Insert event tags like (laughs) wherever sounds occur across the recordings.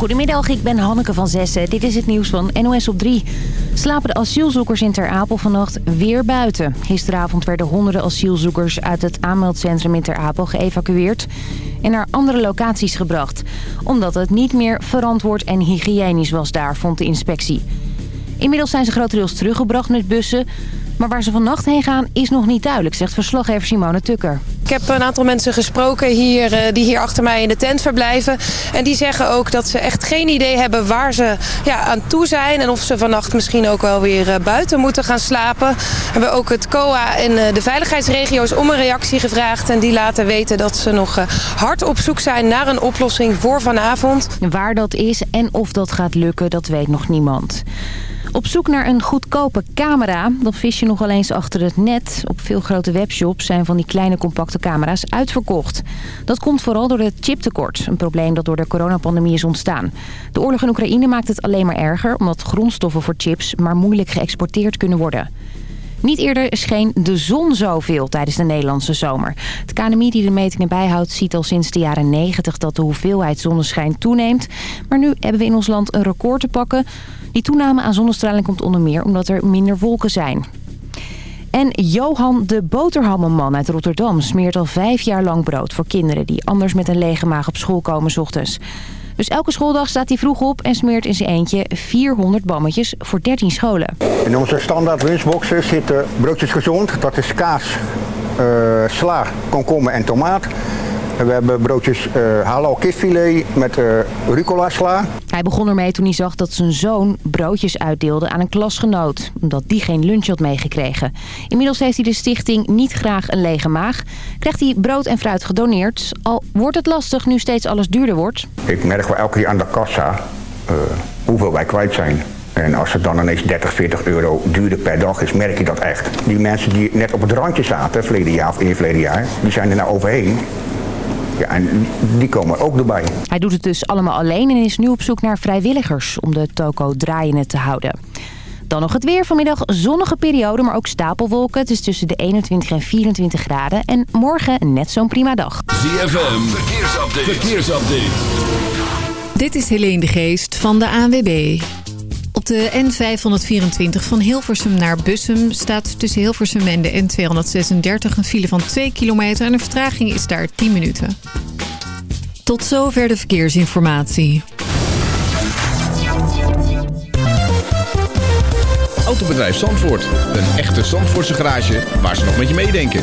Goedemiddag, ik ben Hanneke van Zessen. Dit is het nieuws van NOS op 3. Slapen de asielzoekers in Ter Apel vannacht weer buiten. Gisteravond werden honderden asielzoekers uit het aanmeldcentrum in Ter Apel geëvacueerd... en naar andere locaties gebracht. Omdat het niet meer verantwoord en hygiënisch was daar, vond de inspectie. Inmiddels zijn ze grotendeels teruggebracht met bussen... Maar waar ze vannacht heen gaan is nog niet duidelijk, zegt verslaggever Simone Tukker. Ik heb een aantal mensen gesproken hier, eh, die hier achter mij in de tent verblijven. En die zeggen ook dat ze echt geen idee hebben waar ze ja, aan toe zijn. En of ze vannacht misschien ook wel weer eh, buiten moeten gaan slapen. We hebben ook het COA en eh, de veiligheidsregio's om een reactie gevraagd. En die laten weten dat ze nog hard op zoek zijn naar een oplossing voor vanavond. Waar dat is en of dat gaat lukken, dat weet nog niemand. Op zoek naar een goedkope camera, dan vis je nogal eens achter het net. Op veel grote webshops zijn van die kleine compacte camera's uitverkocht. Dat komt vooral door het chiptekort, een probleem dat door de coronapandemie is ontstaan. De oorlog in Oekraïne maakt het alleen maar erger... omdat grondstoffen voor chips maar moeilijk geëxporteerd kunnen worden. Niet eerder scheen de zon zoveel tijdens de Nederlandse zomer. Het KNMI die de metingen bijhoudt ziet al sinds de jaren 90 dat de hoeveelheid zonneschijn toeneemt. Maar nu hebben we in ons land een record te pakken. Die toename aan zonnestraling komt onder meer omdat er minder wolken zijn. En Johan de boterhammenman uit Rotterdam smeert al vijf jaar lang brood voor kinderen... die anders met een lege maag op school komen s ochtends. Dus elke schooldag staat hij vroeg op en smeert in zijn eentje 400 bammetjes voor 13 scholen. In onze standaard lunchboxen zitten broodjes gezond. Dat is kaas, uh, sla, komkommer en tomaat. We hebben broodjes uh, halal kipfilet met uh, rucola sla. Hij begon ermee toen hij zag dat zijn zoon broodjes uitdeelde aan een klasgenoot. Omdat die geen lunch had meegekregen. Inmiddels heeft hij de stichting Niet Graag een Lege Maag. Krijgt hij brood en fruit gedoneerd. Al wordt het lastig nu steeds alles duurder wordt. Ik merk wel elke keer aan de kassa uh, hoeveel wij kwijt zijn. En als het dan ineens 30, 40 euro duurder per dag is, merk je dat echt. Die mensen die net op het randje zaten, verleden jaar of in verleden jaar, die zijn er nou overheen. Ja, en die komen ook erbij. Hij doet het dus allemaal alleen en is nu op zoek naar vrijwilligers om de toko draaiende te houden. Dan nog het weer. Vanmiddag zonnige periode, maar ook stapelwolken. Het is tussen de 21 en 24 graden. En morgen net zo'n prima dag. ZFM, verkeersupdate. verkeersupdate. Dit is Helene de Geest van de ANWB. De N524 van Hilversum naar Bussum staat tussen Hilversum en de N236 een file van 2 kilometer en de vertraging is daar 10 minuten. Tot zover de verkeersinformatie. Autobedrijf Zandvoort. Een echte Zandvoortse garage waar ze nog met je meedenken.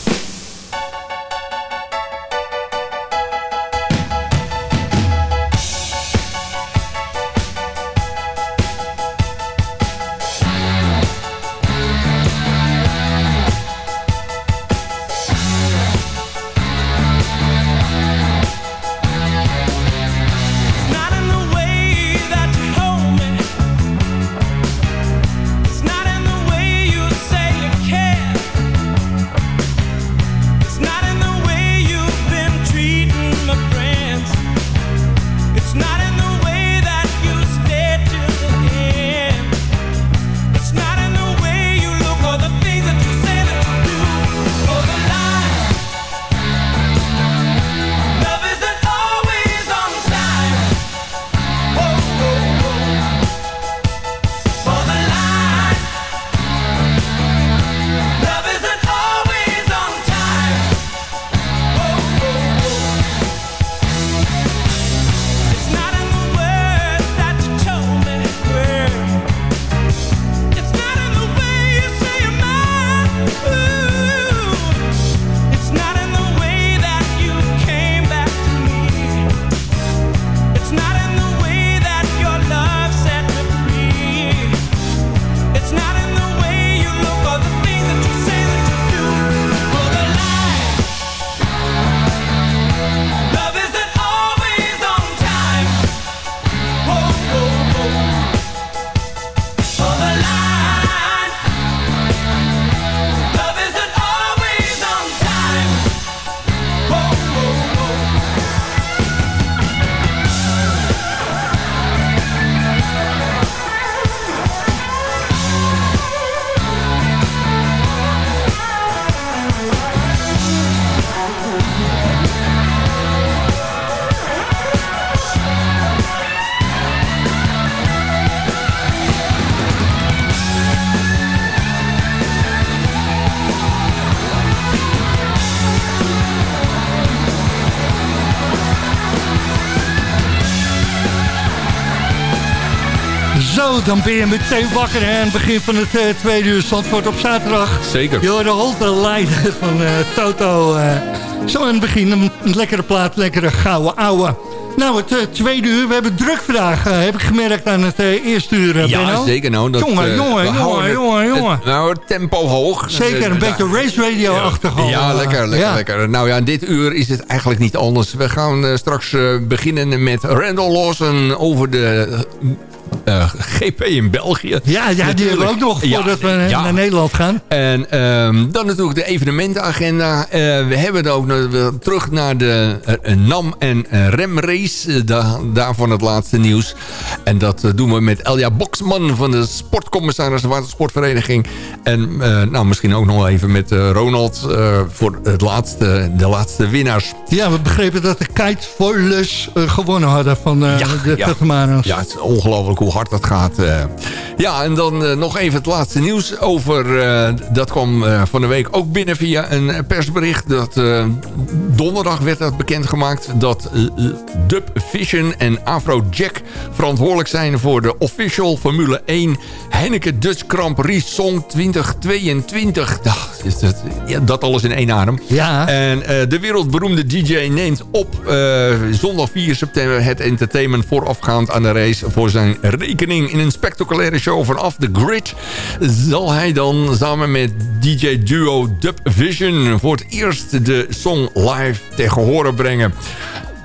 Zo, dan ben je meteen wakker aan het begin van het uh, tweede uur Zandvoort op zaterdag. Zeker. Je hoorde Holte Leiden van uh, Toto. Uh, zo aan het begin, een, een lekkere plaat, lekkere gouden ouwe. Nou, het tweede uur, we hebben druk vandaag, uh, heb ik gemerkt aan het uh, eerste uur, Ja, Benno. zeker nou. Dat, jongen, jongen, jongen, jongen, jongen. nou, het tempo hoog. Zeker, een beetje race radio-achtig Ja, ja lekker, lekker, ja. lekker. Nou ja, dit uur is het eigenlijk niet anders. We gaan straks beginnen met Randall Lawson over de uh, GP in België. Ja, ja die hebben we ook nog voordat ja, we ja. naar Nederland gaan. En um, dan natuurlijk de evenementenagenda. Uh, we hebben ook terug naar de uh, NAM en remrace. Da daarvan het laatste nieuws. En dat doen we met Elja Boksman van de Sportcommissaris Watersportvereniging. En nou, misschien ook nog even met Ronald voor het laatste, de laatste winnaars. Ja, we begrepen dat de Kitefoilers gewonnen hadden van de ja, Tatemanos. Ja, het is ongelooflijk hoe hard dat gaat. Uh. Ja, en dan uh, nog even het laatste nieuws over... Uh, dat kwam van de week ook binnen via een persbericht. Dat donderdag werd dat bekendgemaakt... dat Dub Vision en Afro Jack verantwoordelijk zijn... voor de official Formule 1 Heineken Dutch Grand Prix Song 2022. Dat, is dat, ja, dat alles in één adem. Ja. En de wereldberoemde DJ neemt op zondag 4 september... het entertainment voorafgaand aan de race voor zijn rekening in een spectaculaire show vanaf de grid... zal hij dan samen met DJ-duo Dub Vision... voor het eerst de song live tegen horen brengen.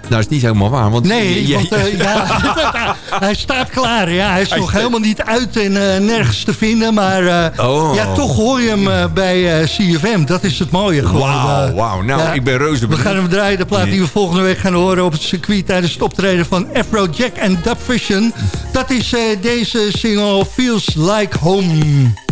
Nou, is niet helemaal waar. Want nee, want, uh, ja, (laughs) hij staat klaar. Ja, hij is hij nog helemaal niet uit en uh, nergens te vinden. Maar uh, oh. ja, toch hoor je hem bij CFM. Dat is het mooie. Wauw, wow. nou, ja, ik ben reuze benieuwd. We gaan hem draaien, de plaat die we volgende week gaan horen op het circuit... tijdens het optreden van Afro Jack en Dub Vision. Dat is deze single Feels Like Home.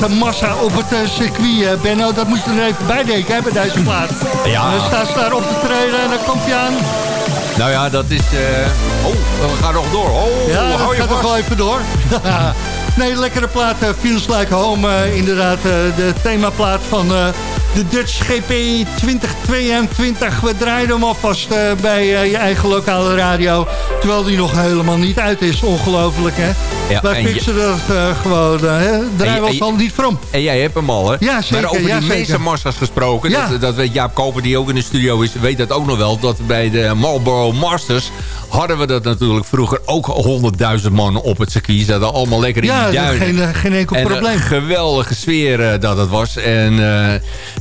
Mensenmassa op het uh, circuit, Benno. Dat moet je er even bij denken, bij deze plaats. Ja. dan staat ze daar op te treden en dan komt hij aan. Nou ja, dat is... Oh, we gaan nog door. Oh, ja, dat hou je gaat nog wel even door. (laughs) nee, lekkere plaat. Feels Like Home, inderdaad. de themaplaat van de Dutch GP 2022. We draaien hem alvast uh, bij uh, je eigen lokale radio. Terwijl die nog helemaal niet uit is. Ongelooflijk, hè? Ja, Wij fixen je... dat uh, gewoon. hè? Draaien we al niet from. En jij hebt hem al, hè? Ja, zeker. Maar over ja, die mensenmassa's gesproken. Ja. Dat, dat weet Jaap Koper, die ook in de studio is, weet dat ook nog wel. Dat bij de Marlboro Masters hadden we dat natuurlijk vroeger ook 100.000 man op het circuit. Ze hadden allemaal lekker in ja, die duinen. Ja, geen, geen enkel en probleem. Een geweldige sfeer dat het was. En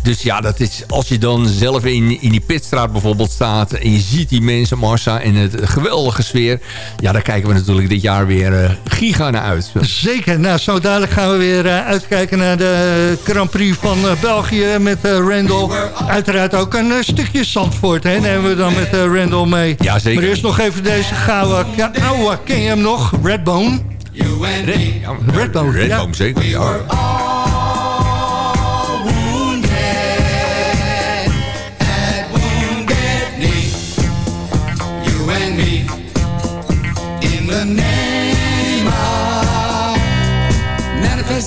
dus ja, dat is, als je dan zelf in, in die pitstraat bijvoorbeeld staat... en je ziet die mensenmassa en het geweldige sfeer... ja, daar kijken we natuurlijk dit jaar weer uh, giga naar uit. Zeker. Nou, zo dadelijk gaan we weer uh, uitkijken naar de Grand Prix van uh, België met Randall. Uiteraard ook een stukje Zandvoort, hè, nemen we dan met Randall mee. Ja, zeker. Maar eerst nog even deze gouden... Ja, ouwe, ken je hem nog? Redbone. Redbone, Redbone, Redbone zeker, ja.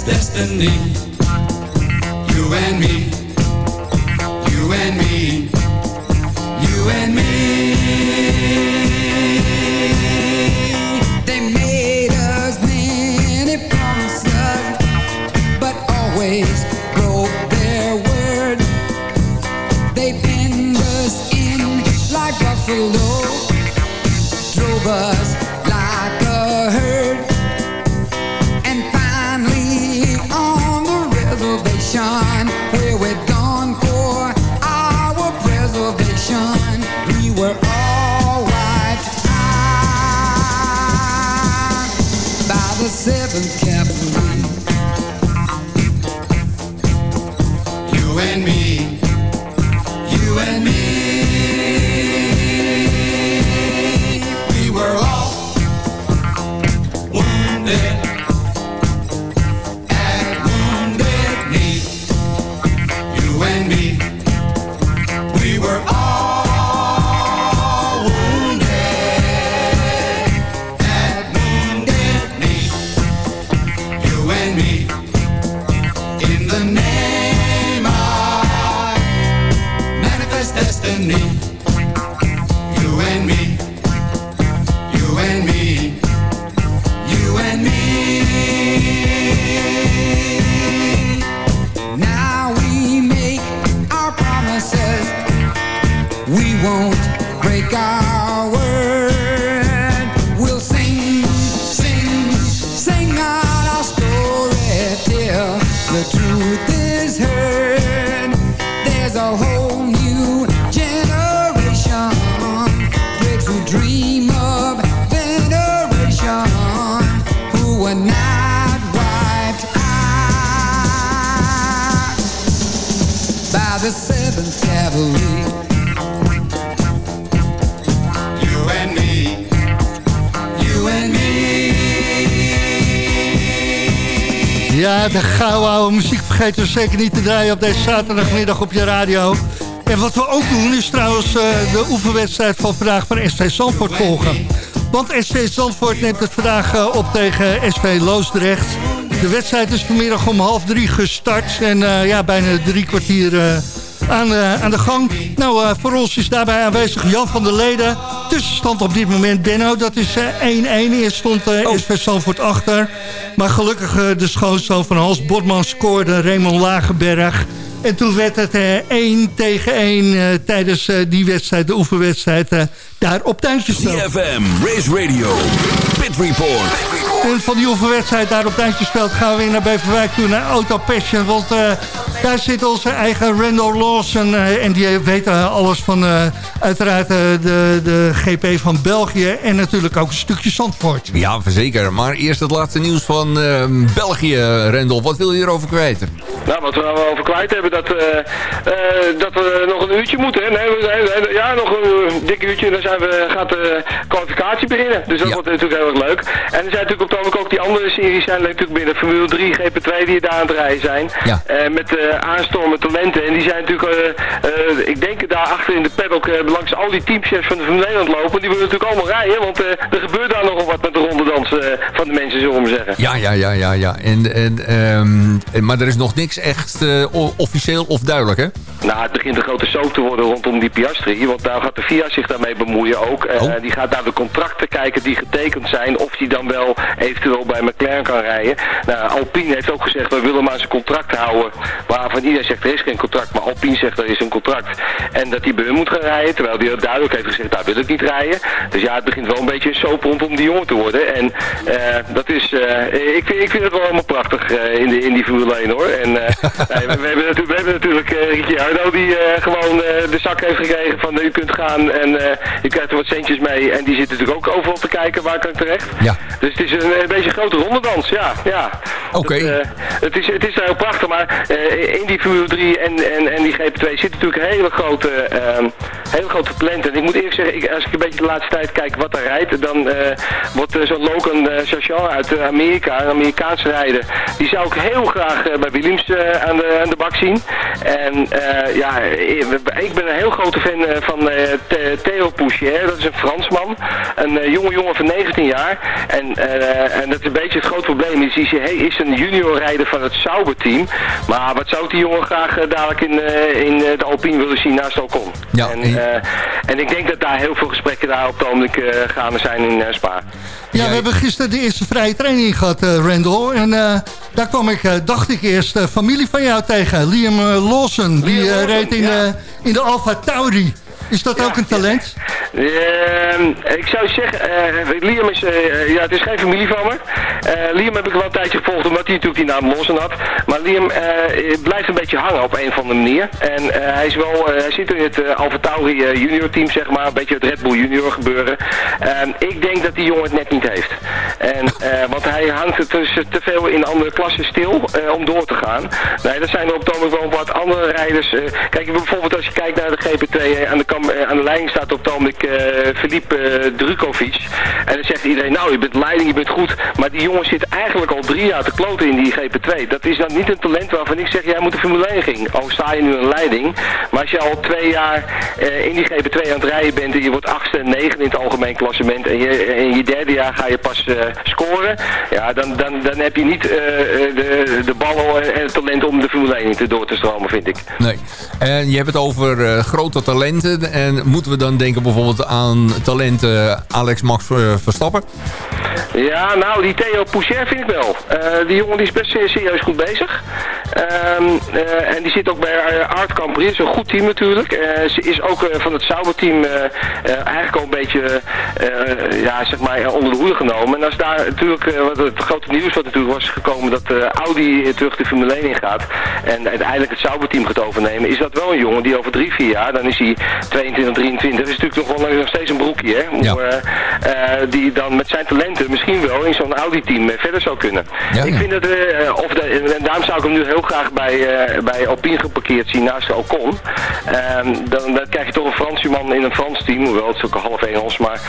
destiny. You and me, vergeten we zeker niet te draaien op deze zaterdagmiddag op je radio. En wat we ook doen is trouwens uh, de oefenwedstrijd van vandaag van SV Zandvoort volgen. Want SV Zandvoort neemt het vandaag uh, op tegen SV Loosdrecht. De wedstrijd is vanmiddag om half drie gestart. En uh, ja, bijna drie kwartier aan, aan de gang. Nou, voor ons is daarbij aanwezig Jan van der Leden. Tussenstand op dit moment, Benno, dat is 1-1. Eerst stond oh. SV Zandvoort achter. Maar gelukkig uh, de schoonzoon van Hans Botman scoorde Raymond Lagenberg. En toen werd het uh, 1 tegen 1 uh, tijdens uh, die wedstrijd, de oefenwedstrijd, daar op Tuintjesveld. CFM, Race Radio, Pit Report. En van die oefenwedstrijd daar op Tuintjesveld gaan we weer naar Beverwijk toe, naar Auto Passion. Want daar zit onze eigen Randall Lawson en die weet alles van uiteraard de, de GP van België en natuurlijk ook een stukje Zandvoort. Ja, zeker. Maar eerst het laatste nieuws van België, Rendel. Wat wil je erover kwijt? Nou, wat we nou over kwijt hebben, dat, uh, uh, dat we nog een uurtje moeten. Hè? Nee, we, ja, nog een dik uurtje, dan zijn we, gaat de kwalificatie beginnen. Dus dat wordt natuurlijk heel erg leuk. En er zijn natuurlijk op het ook die andere series zijn natuurlijk binnen Formule 3, GP2 die daar aan het rijden zijn. Ja. Uh, met aanstormen talenten. En die zijn natuurlijk, ik denk daar achter in de paddock, langs al die teamchefs van de Formule 1 aan het lopen. Die willen natuurlijk allemaal rijden, want er gebeurt daar nogal wat met de rondedans van de mensen, zullen we maar zeggen. Ja, ja, ja, ja. ja. En, en, um, maar er is nog niks echt officieel of duidelijk, hè? Nou, het begint een grote soap te worden rondom die Piastri. Want daar gaat de FIA zich daarmee bemoeien ook. Oh. Die gaat naar de contracten kijken die getekend zijn. Of die dan wel eventueel bij McLaren kan rijden. Nou, Alpine heeft ook gezegd, we willen maar zijn contract houden. Waarvan iedereen zegt, er is geen contract. Maar Alpine zegt, er is een contract. En dat hij bij hun moet gaan rijden. Terwijl hij duidelijk heeft gezegd, daar wil ik niet rijden. Dus ja, het begint wel een beetje een soap rondom die jongen te worden. En uh, dat is, ik, vind, ik vind het wel helemaal prachtig in, de, in die Formule 1 hoor. En (laughs) nee, we, we, hebben natuurlijk, we hebben natuurlijk Ricciardo die gewoon de zak heeft gekregen van u kunt gaan en je krijgt er wat centjes mee. En die zit natuurlijk ook overal te kijken waar kan ik terecht. Ja. Dus het is een, een beetje een grote rondedans, ja. ja. Oké. Okay. het, is, het is heel prachtig, maar in die Formule 3 en, en, en die GP2 zit natuurlijk een hele grote, hele grote talent. En ik moet eerlijk zeggen, ik, als ik een beetje de laatste tijd kijk wat er rijdt, dan wordt zo'n Logan Chachan uit Amerika, een Amerikaanse rijder, die zou ik heel graag bij Williams aan, de, aan de bak zien. En uh, ja, ik ben een heel grote fan van uh, Theo Pouchier. Dat is een Fransman. Een uh, jonge jongen van 19 jaar. En, en dat is een beetje het grote probleem. Is, hij is een junior rijder van het Sauber team. Maar wat zou die jongen graag dadelijk in, in de Alpine willen zien naast Ocon? Ja, en, en ik denk dat daar heel veel gesprekken daar op het ogenblik gaande zijn in Spa. Ja, we hebben gisteren de eerste vrije training gehad, Randall. En daar kwam ik, dacht ik eerst, familie van jou tegen. Liam Lawson, die uh, reed in, ja. uh, in de Alfa Tauri. Is dat ja, ook een talent? Ja. Uh, ik zou zeggen, uh, Liam is, uh, ja, het is geen familie van me. Liam heb ik wel een tijdje gevolgd omdat hij natuurlijk die naam Lawson had. Maar Liam blijft een beetje hangen op een of andere manier. En hij, is wel, hij zit in het Tauri junior team, zeg maar. Een beetje het Red Bull junior gebeuren. Ehm, ik denk dat die jongen het net niet heeft. En, want hij hangt het dus te veel in andere klassen stil om door te gaan. Nee, zijn er op het moment wel wat andere rijders. kijk, bijvoorbeeld als je kijkt naar de GP2 aan de aan de leiding staat op het ogenblik uh, Filip uh, Drukovic. En dan zegt iedereen, nou je bent leiding, je bent goed. Maar die jongen zit eigenlijk al drie jaar te kloten in die GP2. Dat is dan niet een talent waarvan ik zeg, jij moet de Formule 1 ging. Al sta je nu een leiding. Maar als je al twee jaar uh, in die GP2 aan het rijden bent en je wordt achtste en negen in het algemeen klassement. En je, in je derde jaar ga je pas scoren. Ja, dan, dan, dan heb je niet de, de ballen en het talent om de Formule 1 te door te stromen, vind ik. Nee. En je hebt het over grote talenten en moeten we dan denken bijvoorbeeld aan talenten Alex Max Verstappen? Ja, nou, die Theo Poucher vind ik wel. Uh, die jongen die is best serieus goed bezig. Um, uh, en die zit ook bij Campri, is een goed team natuurlijk. Ze is ook van het Sauber team eigenlijk al een beetje ja, zeg maar, onder de hoede genomen. En als daar natuurlijk, wat het grote nieuws wat natuurlijk was gekomen dat Audi terug de Formule 1 ingaat en uiteindelijk het Sauber team gaat overnemen, is dat wel een jongen die over drie, vier jaar, dan is hij 22, 23, dat is natuurlijk nog wel nog steeds een broekje, hè? Ja. Uh, die dan met zijn talenten misschien wel in zo'n Audi-team verder zou kunnen. Ja, ik vind dat, of de, en daarom zou ik hem nu heel graag bij, bij Alpine geparkeerd zien naast de Ocon. Um, dan, dan krijg je toch een Fransman in een Frans team, hoewel het is ook een half Engels, maar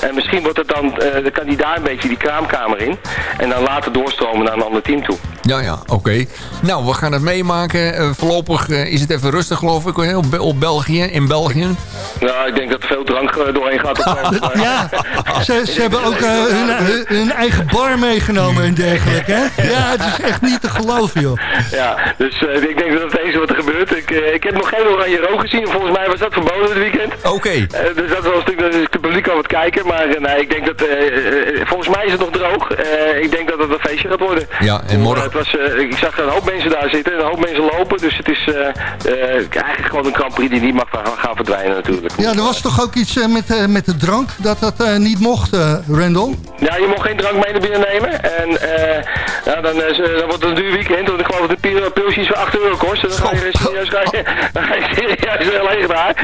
en misschien wordt het dan, dan kan hij daar een beetje die kraamkamer in en dan later doorstromen naar een ander team toe. Ja, ja, oké. Okay. Nou, we gaan het meemaken. voorlopig is het even rustig, geloof ik, op, op België, in België. Nou, ik denk dat veel drank doorheen gaat. Op (laughs) ja, ze, ze hebben ook uh, hun, hun, hun, eigen bar meegenomen en dergelijke, hè? (laughs) Ja, het is echt niet te geloven, joh. Ja, dus uh, ik denk dat het eens wat er gebeurt. Ik, uh, ik heb nog geen oranje rook gezien. Volgens mij was dat verboden dit weekend. Oké. Okay. dus dat was een stuk dat het publiek aan het kijken. Maar nee, ik denk dat... volgens mij is het nog droog. ik denk dat het een feestje gaat worden. Ja, en morgen... Het was, ik zag een hoop mensen daar zitten. Een hoop mensen lopen. Dus het is eigenlijk gewoon een Grand Prix die niet mag gaan verdwijnen natuurlijk. Ja, er was toch ook iets uh, met, uh, met de drank, dat dat uh, niet mocht, Randall? Ja, je mocht geen drank mee naar binnen nemen. En ja, dan, dan wordt het een duur weekend, want ik geloof dat de zo'n pilsje iets van 8 euro kost. (laughs) Dan ga je serieus, ga je, dan ga je serieus leeg daar.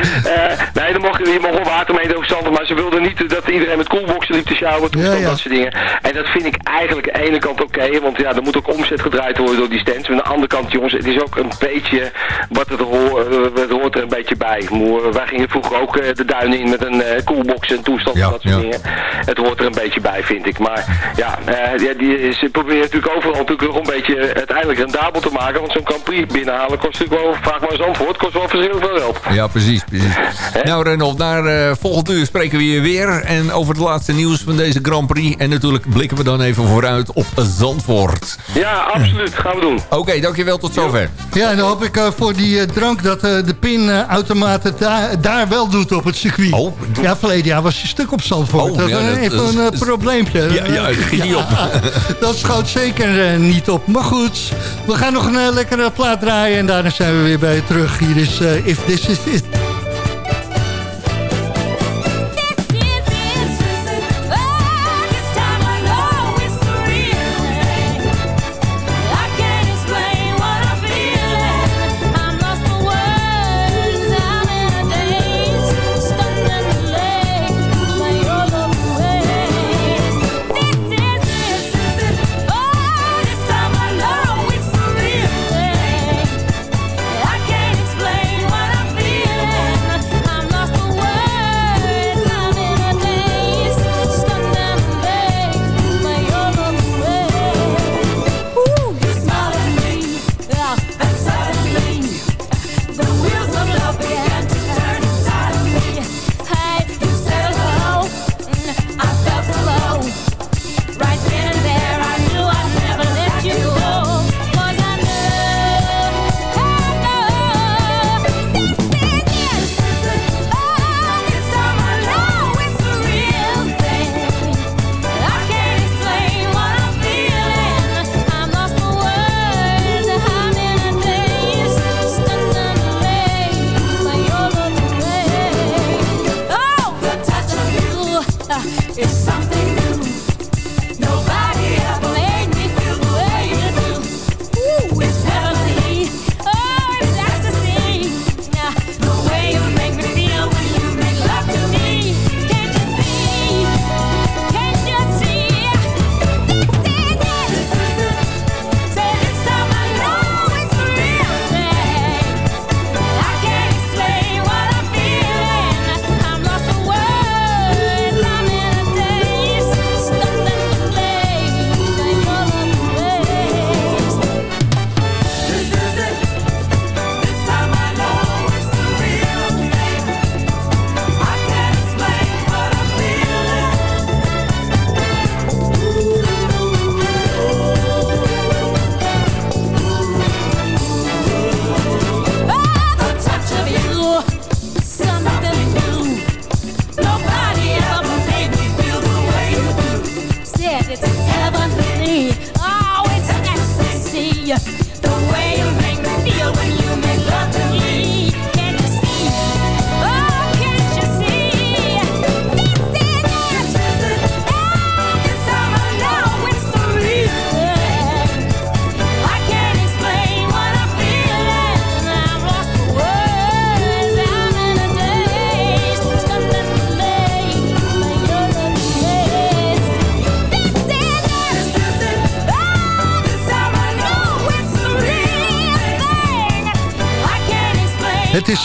Nee, dan mocht, je mag wel water mee zand, maar ze wilden niet dat iedereen met koelboxen liep te sjouwen, ja, ja. dat soort dingen. En dat vind ik eigenlijk aan de ene kant oké, want ja, er moet ook omzet gedraaid worden door die stands. Maar aan de andere kant, jongens, het is ook een beetje wat het, hoort, het hoort er een beetje bij. Wij gingen vroeger ook de duinen in met een koelbox en toestand en dat soort dingen. Het hoort er een beetje bij, vind ik. Maar ja, uh, die, ze proberen natuurlijk overal natuurlijk nog een beetje uiteindelijk rendabel te maken. Want zo'n Grand Prix binnenhalen kost natuurlijk wel, vraag maar eens antwoord, kost wel verschillend veel geld. Ja, precies. precies. nou Renold, naar uh, volgend uur spreken we je weer. En over het laatste nieuws van deze Grand Prix. En natuurlijk blikken we dan even vooruit op Zandvoort. Ja, absoluut. Gaan we doen. Oké, dankjewel. Tot zover. Ja, en dan hoop ik uh, voor die drank dat de pinautomaat het daar, daar wel doet op het circuit. Oh. Ja, verleden jaar was je stuk op Zandvoort. Oh, dat ja, dat, even een uh, probleempje. Ja, ja, ging niet op. (laughs) dat schoot zeker uh, niet op. Maar goed, we gaan nog een uh, lekkere plaat draaien. En daarna zijn we weer bij je terug. Hier is If This Is It.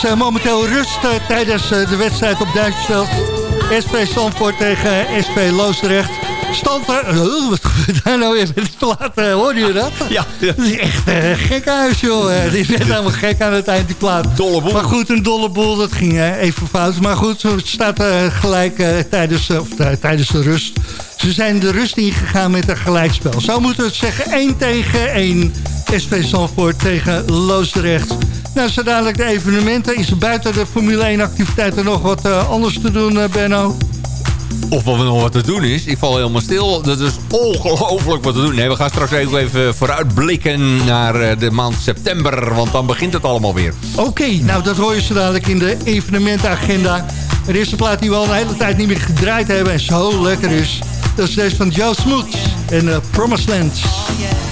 Is uh, momenteel rust uh, tijdens uh, de wedstrijd op Duitsveld. SP Zandvoort tegen SP Loosdrecht. Stand (laughs) wat gebeurt daar nou weer (laughs) met die plaat? Hoorde je dat? (laughs) Ja. ja. Dat is echt een gek huis, joh. Het is net helemaal gek aan het eind, die plaat. Dolle boel. Maar goed, een dolle boel, dat ging even fout. Maar goed, het staat gelijk tijdens, of, tijdens de rust. Ze zijn de rust ingegaan met een gelijkspel. Zo moeten we het zeggen, 1 tegen 1. SP Zandvoort tegen Loosdrecht. Nou, zo dadelijk de evenementen. Is er buiten de Formule 1 activiteiten nog wat uh, anders te doen, uh, Benno? Of wat er nog wat te doen is. Ik val helemaal stil. Dat is ongelooflijk wat te doen. Nee, we gaan straks even vooruitblikken naar uh, de maand september. Want dan begint het allemaal weer. Oké, nou dat hoor je zo dadelijk in de evenementenagenda. Er is een plaat die we al een hele tijd niet meer gedraaid hebben. En zo lekker is. Dat is deze van Joe Smoot en uh, Promised Land. Oh. Oh, yeah.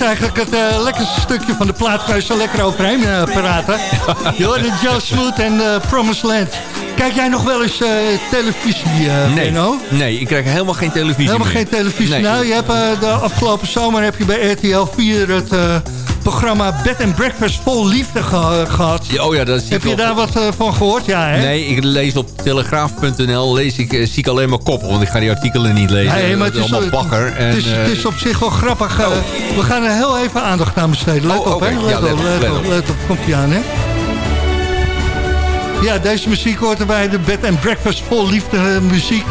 Is eigenlijk het uh, lekkerste stukje van de plaat. Kan je zo lekker overheen uh, praten. (laughs) Je hoorde Joe Smooth en uh, Promised Land. Kijk jij nog wel eens televisie, nee, nee, ik krijg helemaal geen televisie Helemaal geen televisie. Nee. Nou, je hebt, de afgelopen zomer heb je bij RTL 4 het programma Bed and Breakfast vol liefde gehad. oh ja, dat Heb je daar wat uh, van gehoord? Ja, hè? Nee, ik lees op telegraaf.nl lees ik, uh, zie ik alleen maar koppen, want ik ga die artikelen niet lezen. Nee, maar het, is allemaal bagger. En, het, is, het is op zich wel grappig. Uh, We gaan er heel even aandacht aan besteden. Let oh, op, okay. hè? Let, ja, op, let, op, let, op, let op. Komt ie aan, hè? Ja, deze muziek hoort erbij. De Bed and Breakfast vol liefde muziek.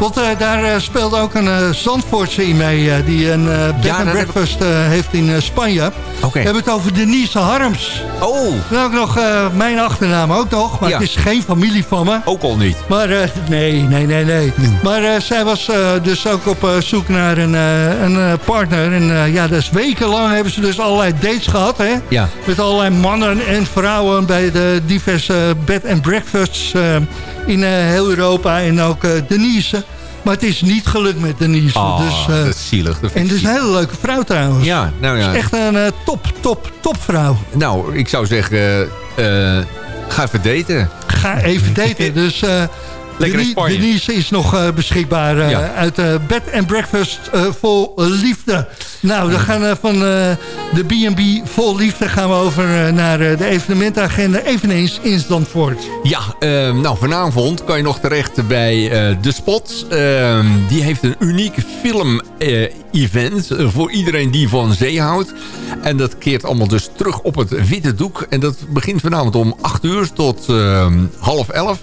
Want uh, daar uh, speelt ook een uh, Zandvoortse in mee... die een bed ja, and breakfast heeft in Spanje. Okay. We hebben het over Denise Harms. Oh. En ook nog mijn achternaam ook nog. Maar ja. het is geen familie van me. Ook al niet. Maar nee, nee, nee, nee. Hmm. Maar zij was dus ook op zoek naar een, een partner. En ja, dus wekenlang hebben ze dus allerlei dates gehad. Hè? Ja. Met allerlei mannen en vrouwen bij de diverse bed and breakfasts in heel Europa. En ook Denise... Maar het is niet gelukt met Denise. Oh, dus, uh, dat is zielig. Dat en het is een hele leuke vrouw trouwens. Ja, nou ja. Het is echt een uh, top, top, top vrouw. Nou, ik zou zeggen, uh, ga even daten. Ga even daten. (laughs) dus Lekker in Spanje. Denise is nog uh, beschikbaar uh, ja. uit uh, Bed and Breakfast vol liefde. Nou, we gaan van de B&B vol liefde gaan we over naar de evenementagenda. Eveneens in Zandvoort. Ja, ehm, nou vanavond kan je nog terecht bij De Spot. Ehm, die heeft een uniek film-event voor iedereen die van zee houdt. En dat keert allemaal dus terug op het witte doek. En dat begint vanavond om 8 uur tot ehm, half 11.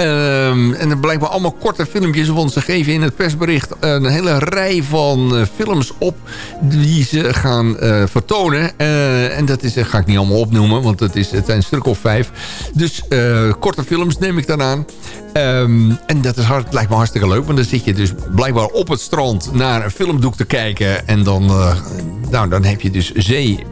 Um, en er blijkbaar allemaal korte filmpjes. Want ze geven in het persbericht een hele rij van uh, films op... die ze gaan uh, vertonen. Uh, en dat is, ga ik niet allemaal opnoemen, want het, is, het zijn een stuk of vijf. Dus korte films neem ik dan aan. Um, en dat is hard, lijkt me hartstikke leuk. Want dan zit je dus blijkbaar op het strand naar een filmdoek te kijken. En dan, nou, dan heb je dus zee.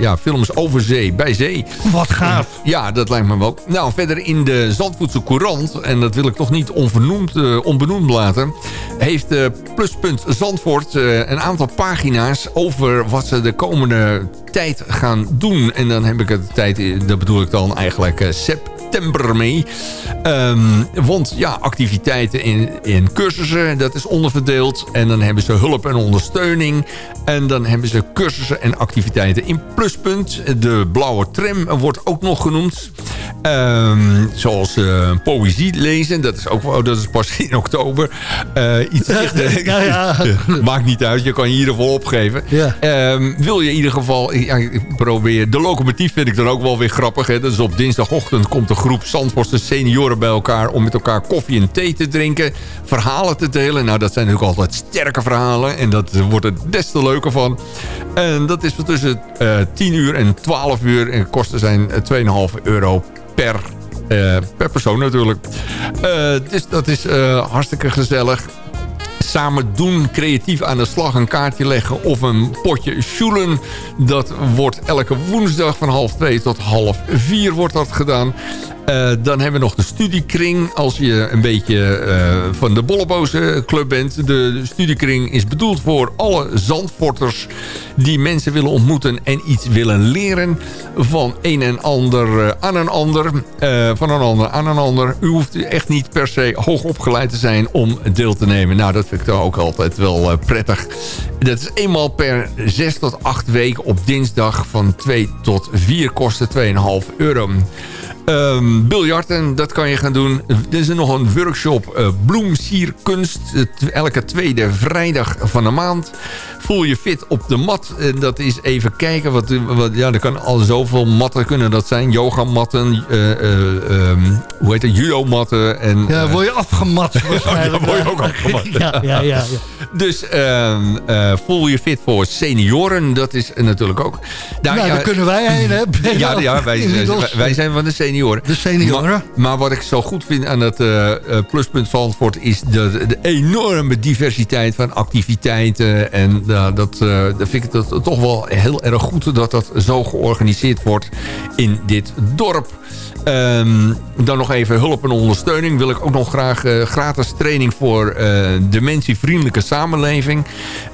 ja, films over zee, bij zee. Wat gaaf. ja, dat lijkt me wel. Nou, verder in de Zandvoetse Courant, en dat wil ik toch niet onvernoemd, uh, onbenoemd laten... heeft uh, Pluspunt Zandvoort een aantal pagina's over wat ze de komende tijd gaan doen. En dan heb ik het tijd, dat bedoel ik dan eigenlijk september mee. Um, want ja, activiteiten in, in cursussen, dat is onderverdeeld. En dan hebben ze hulp en ondersteuning. En dan hebben ze cursussen en activiteiten in Pluspunt. De blauwe tram wordt ook nog genoemd. Um, zoals uh, poëzie lezen. Dat is ook oh, dat is pas in oktober. Uh, iets ja, ja. (laughs) Maakt niet uit, je kan je in ieder geval opgeven. Ja. Um, wil je in ieder geval... Ik probeer, de locomotief vind ik dan ook wel weer grappig. Hè? Dus op dinsdagochtend komt een groep Zandvoortse senioren bij elkaar... om met elkaar koffie en thee te drinken. Verhalen te delen. Nou, dat zijn natuurlijk altijd sterke verhalen. En dat wordt er des te leuker van. En dat is tussen uh, 10 uur en 12 uur. En kosten zijn 2,5 euro per, uh, per persoon natuurlijk. Dus dat is hartstikke gezellig. Samen doen, creatief aan de slag, een kaartje leggen of een potje sjoelen. Dat wordt elke woensdag van half twee tot half vier wordt dat gedaan. Uh, dan hebben we nog de studiekring. Als je een beetje uh, van de Bolleboze club bent. De studiekring is bedoeld voor alle Zandvorters die mensen willen ontmoeten en iets willen leren. Van een en ander uh, aan een ander. van een ander aan een ander. U hoeft echt niet per se hoog opgeleid te zijn om deel te nemen. Nou, dat vind ik dan ook altijd wel prettig. Dat is eenmaal per 6 tot 8 weken op dinsdag van 2 tot 4 kosten 2,5 euro. Um, biljarten, dat kan je gaan doen. Er is nog een workshop uh, bloemsierkunst. Elke tweede vrijdag van de maand. Voel je fit op de mat. En dat is even kijken. Wat, wat, ja, er kan al zoveel matten kunnen dat zijn. Yogamatten. Uh, uh, um, hoe heet het? Judo-matten. En, ja, word je afgemat (laughs) waarschijnlijk. ja, word je ook afgemat. (laughs) ja, ja, ja, ja. Dus uh, voel je fit voor senioren. Dat is natuurlijk ook... Nou, nou ja, daar kunnen wij heen, hè? (laughs) Ja, ja wij, wij zijn van de senioren. De senioren. Maar, maar wat ik zo goed vind aan het uh, pluspunt Zandvoort... is de, de, enorme diversiteit van activiteiten. En uh, dat, dat vind ik dat, toch wel heel erg goed... dat dat zo georganiseerd wordt in dit dorp. Um, dan nog even hulp en ondersteuning. Wil ik ook nog graag uh, gratis training voor uh, dementievriendelijke samenleving.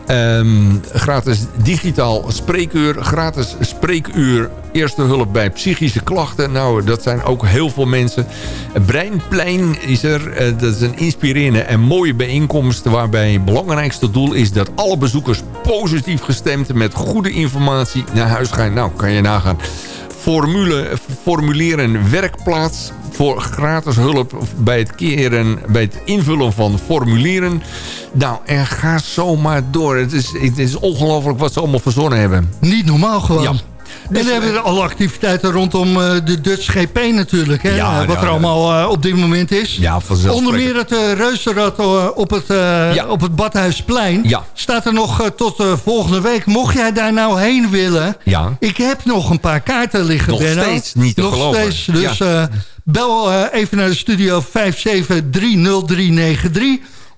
Ehm, gratis digitaal spreekuur. Gratis spreekuur eerste hulp bij psychische klachten. Nou, dat zijn ook heel veel mensen. Breinplein is er. Eh, dat is een inspirerende en mooie bijeenkomst... waarbij het belangrijkste doel is dat alle bezoekers positief gestemd... met goede informatie naar huis gaan. Nou, kan je nagaan. Formule, formuleren werkplaats voor gratis hulp bij het keren, bij het invullen van formulieren. Nou, en ga zomaar door. Het is, het is ongelooflijk wat ze allemaal verzonnen hebben. Niet normaal gewoon. Ja. En Dus, dan hebben we alle activiteiten rondom eh, de Dutch GP natuurlijk. Hè, Ja, eh, wat ja, er allemaal eh, op dit moment is. Ja. Onder meer het uh, reuzenrad op, het, op het Badhuisplein. Staat er nog tot volgende week. Mocht jij daar nou heen willen... Ja. Ik heb nog een paar kaarten liggen, Nog Benno. steeds niet te nog geloven. Steeds, dus bel even naar de studio 5730393.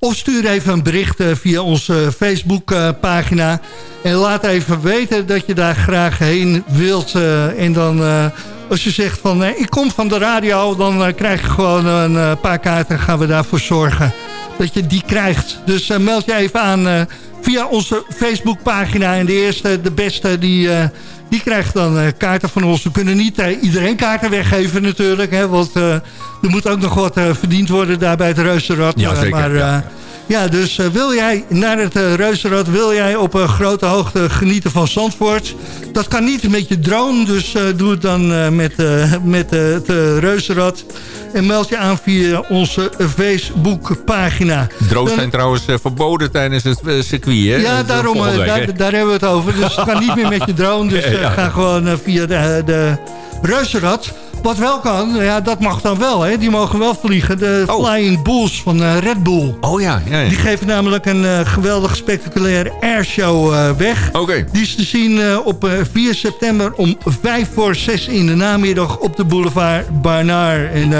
Of stuur even een bericht eh, via onze Facebookpagina. en laat even weten dat je daar graag heen wilt. eh, en dan... eh, als je zegt van eh, ik kom van de radio, dan eh, krijg je gewoon een eh, paar kaarten. gaan we daarvoor zorgen dat je die krijgt. Dus eh, meld je even aan eh, via onze Facebookpagina. En de eerste, de beste, die, eh, die krijgt dan eh, kaarten van ons. We kunnen niet eh, iedereen kaarten weggeven natuurlijk. Hè, want eh, er moet ook nog wat verdiend worden daar bij het Reuzenrad. Ja, maar, ja. Ja, dus eh, wil jij naar het uh, Reuzenrad, wil jij op een grote hoogte genieten van Zandvoort? Dat kan niet met je drone, dus eh, doe het dan eh, met, eh, met eh, het Reuzenrad. En meld je aan via onze Facebookpagina. Drones zijn trouwens eh, verboden tijdens het eh, circuit, hè? ja, daarom, eh, hè? daar, hebben we het over. Dus het kan niet meer met je drone. (laughs) Dus eh, Ja. ga gewoon eh, via de, de reuzenrad. Wat wel kan, ja, dat mag dan wel. Hè. Die mogen wel vliegen. De Oh. Flying Bulls van eh, Red Bull. Oh ja, ja, ja. Die geven namelijk een eh, geweldig spectaculaire airshow eh, weg. Oké. Die is te zien op eh, 4 september om 5 voor 6 in de namiddag op de boulevard Barnard. En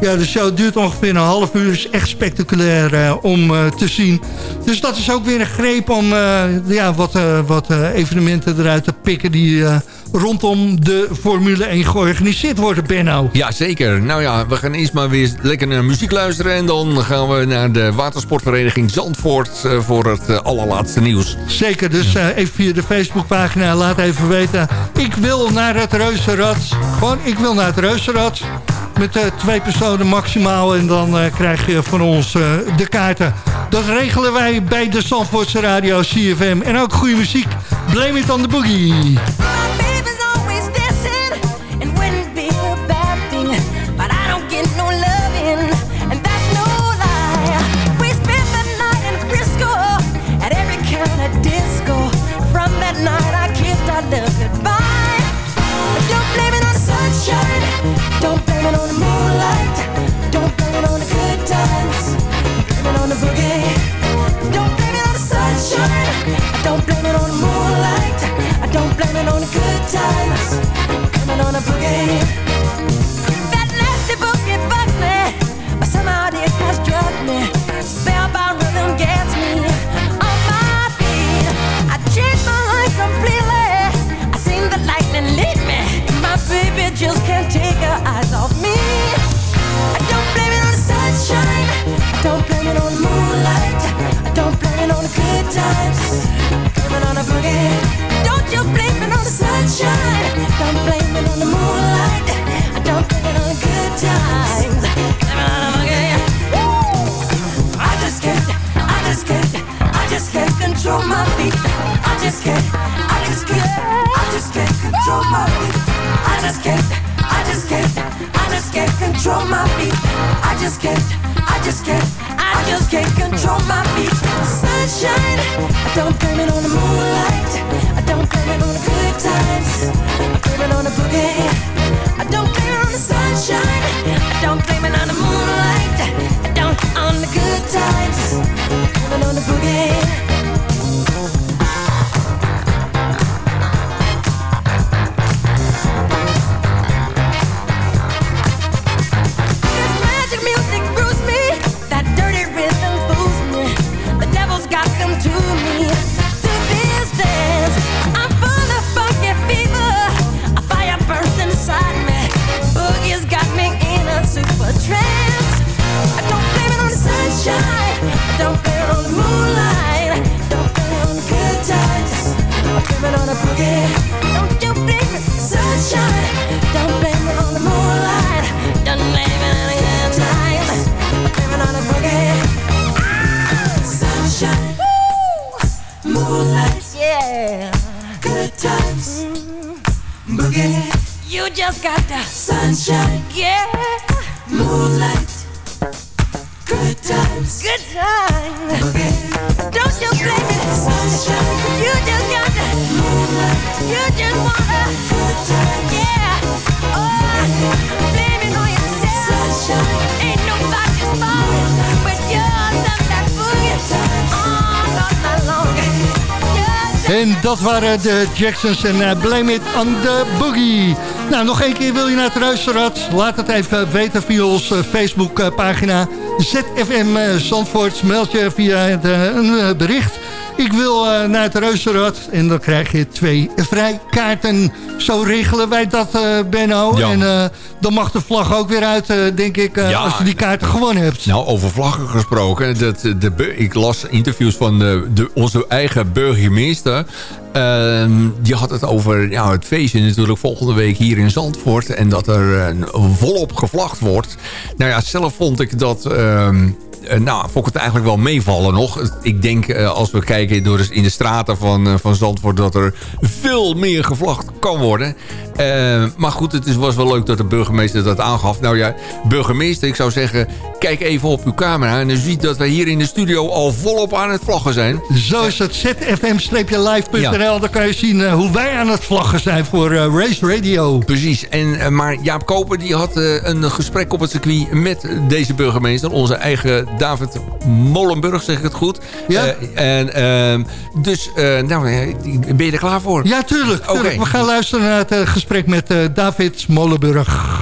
ja, de show duurt ongeveer een half uur. Is echt spectaculair om te zien. Dus dat is ook weer een greep om ja, wat, wat evenementen eruit te pikken... die rondom de Formule 1 georganiseerd worden, Benno. Ja, zeker. Nou ja, we gaan eerst maar weer lekker naar muziek luisteren... en dan gaan we naar de watersportvereniging Zandvoort... eh, voor het eh, allerlaatste nieuws. Zeker, dus eh, even via de Facebookpagina laat even weten. Ik wil naar het Reuzenrad. Gewoon, ik wil naar het Reuzenrad. Met twee personen maximaal. En dan krijg je van ons de kaarten. Dat regelen wij bij de Zandvoortse Radio CFM. En ook goede muziek. Blame it on the boogie. Times. Blame on the boogie. Don't you blame it on the sunshine. Don't blame it on the moonlight. I don't blame it on the good times. Blame it on the boogie. Woo! I just can't, I just can't, I just can't control my feet. I just can't, I just can't, I just can't control my feet. I just can't, I just can't, I just can't control my feet. I just can't, Sunshine, I don't blame it on the moonlight. I don't blame it on the good times. I blame it on the boogie. En dat waren de Jacksons en eh, Blame It on the Boogie. Nou, nog één keer wil je naar het Reusterrad? Laat het even weten via onze Facebookpagina. ZFM eh, Zandvoort. Meld je via eh, een bericht. Ik wil eh, naar het Reusterrad. En dan krijg je twee vrijkaarten. Zo regelen wij dat, eh, Benno. Ja. En eh, dan mag de vlag ook weer uit, denk ik, Ja. als je die kaarten gewonnen hebt. Nou, over vlaggen gesproken. Dat, de, ik las interviews van de, de, onze eigen burgemeester. Ehm, die had het over ja, het feestje natuurlijk volgende week hier in Zandvoort. En dat er volop gevlagd wordt. Nou ja, zelf vond ik dat... ehm, eh, nou, vond ik het eigenlijk wel meevallen nog. Ik denk, eh, als we kijken door in de straten van, eh, van Zandvoort... dat er veel meer gevlagd kan worden. Eh, maar goed, het is, was wel leuk dat de burgemeester dat aangaf. Nou ja, burgemeester, ik zou zeggen... kijk even op uw camera en u ziet dat wij hier in de studio... al volop aan het vlaggen zijn. Zo is het zfm-live.nl. Daar kan je zien eh, hoe wij aan het vlaggen zijn voor eh, Race Radio. Precies. En, eh, maar Jaap Koper die had eh, een gesprek op het circuit met deze burgemeester. Onze eigen David Molenburg, zeg ik het goed. Ja. Eh, en, ehm, dus, eh, nou, eh, ben je er klaar voor? Ja, tuurlijk. We gaan luisteren naar het gesprek met eh, David Molenburg.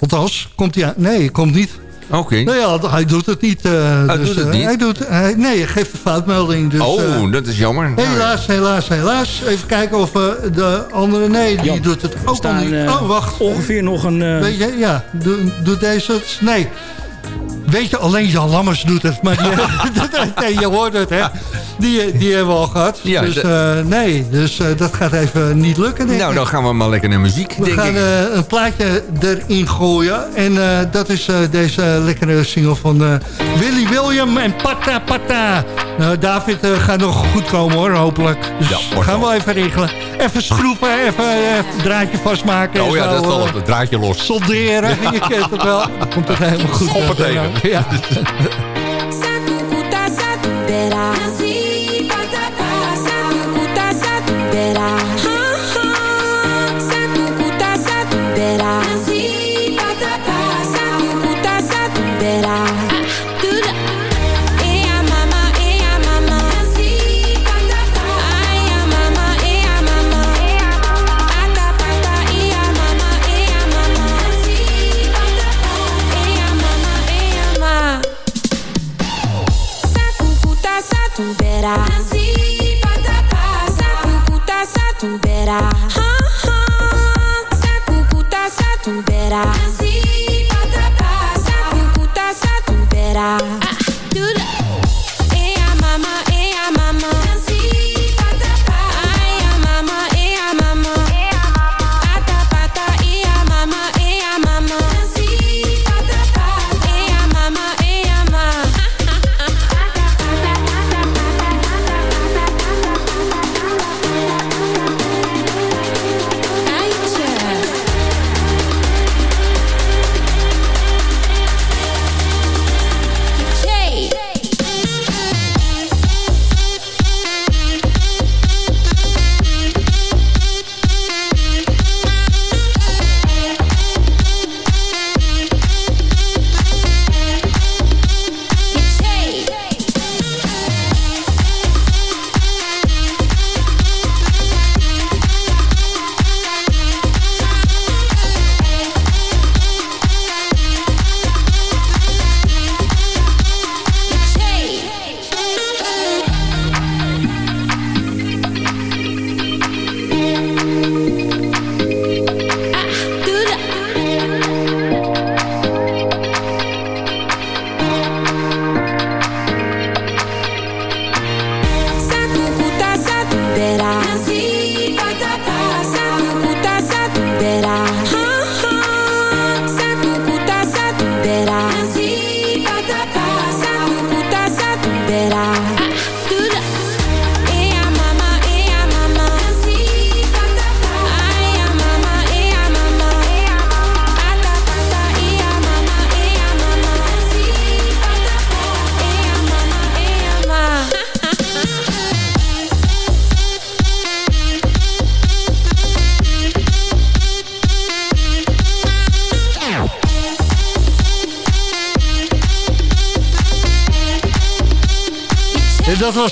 Althans, komt hij aan? Nee, hij komt niet. Oké. Nou ja, hij doet het niet. eh, Hij dus, doet het eh, niet? Hij doet, hij- nee, hij geeft een foutmelding. Dus, oh, dat is jammer. Nou, helaas, helaas, helaas. Even kijken of eh, de andere... Nee, die Jan, doet het ook al niet. Oh, wacht. Ongeveer nog een... eh, Weet je, ja, doe, doe deze het? Nee. Weet je, alleen Jan Lammers doet het. Maar die, (laughs) je hoort het, hè. Die, die hebben we al gehad. Ja, dus eh, nee, dus eh, dat gaat even niet lukken, denk nou, ik. dan gaan we maar lekker naar muziek, We denk gaan ik. eh, een plaatje erin gooien. En dat is deze lekkere single van Willy William en Pata Pata. Nou, David gaat nog goed komen hoor, hopelijk. Dus Ja, we gaan wel. wel even regelen. Even schroeven, even het draadje vastmaken. en Oh ja, zo, dat is wel eh, het draadje los. Solderen, (laughs) je kent het wel. Komt het helemaal goed. Ja.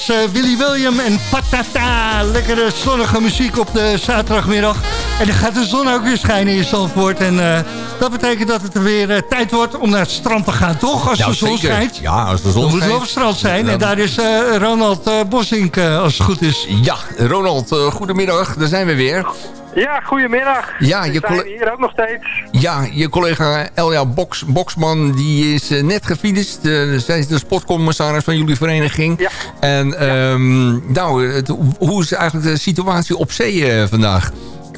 Was eh, Willy William en Patata. Lekkere zonnige muziek op de zaterdagmiddag. En dan gaat de zon ook weer schijnen in Zandvoort. En eh, dat betekent dat het er weer eh, tijd wordt om naar het strand te gaan, toch? Als Ja, de zon zeker. schijnt. Ja, als de zon Dan schijnt. wel op het strand zijn. Ja. En daar is Ronald Bossink, eh, als het goed is. Ja, Ronald, goedemiddag. Daar zijn we weer. Ja, goedemiddag. Ja, We je zijn colle- hier ook nog steeds. Ja, je collega Elja Boks, Boksman die is eh, net gefinished. Eh, zij is de sportcommissaris van jullie vereniging. Ja. En ehm, nou, het- hoe is eigenlijk de situatie op zee eh, vandaag?